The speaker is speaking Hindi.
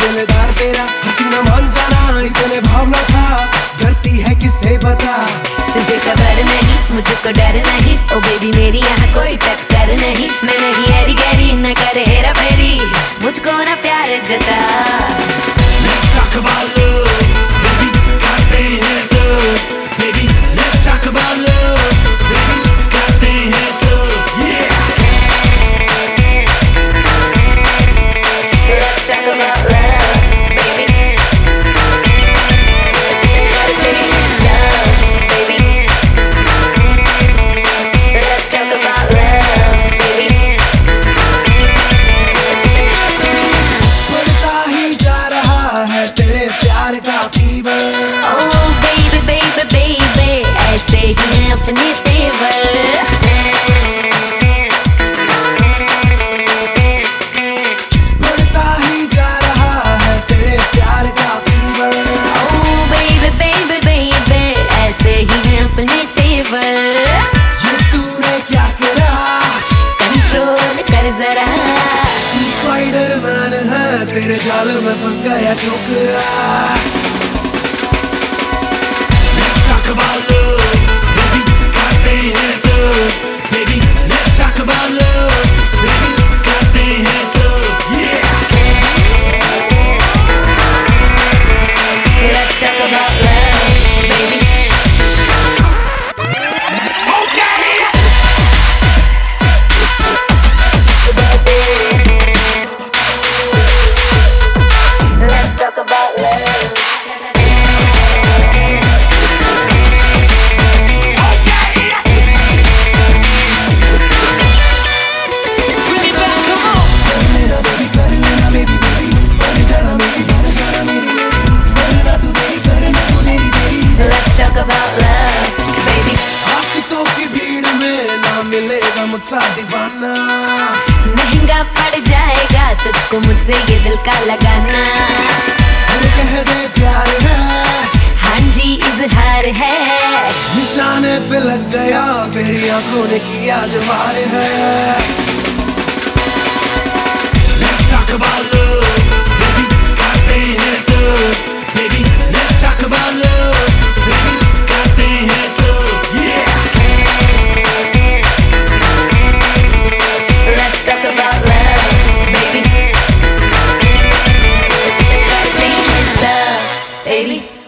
दिलदार तेरा हसीना मान जाना, इतने भावना था। डरती है किससे बता तुझे खबर नहीं, मुझको डर नहीं। ओ बेबी मेरी यहाँ कोई टक्कर नहीं। मैं नहीं हरी गहरी न कर हेरा फेरी। मुझको ना प्यार जता। स्पाइडर मैन है तेरे जाल में फंस गया छोकरा। Let's talk about love, मिलेगा मुझसा दीवाना। महँगा पड़ जाएगा तुझको मुझसे ये दिल का लगाना। कह दे प्यार है। हाँ जी इजहार है। निशाने पे लग गया तेरी आँखों ने किया जवार है। Baby.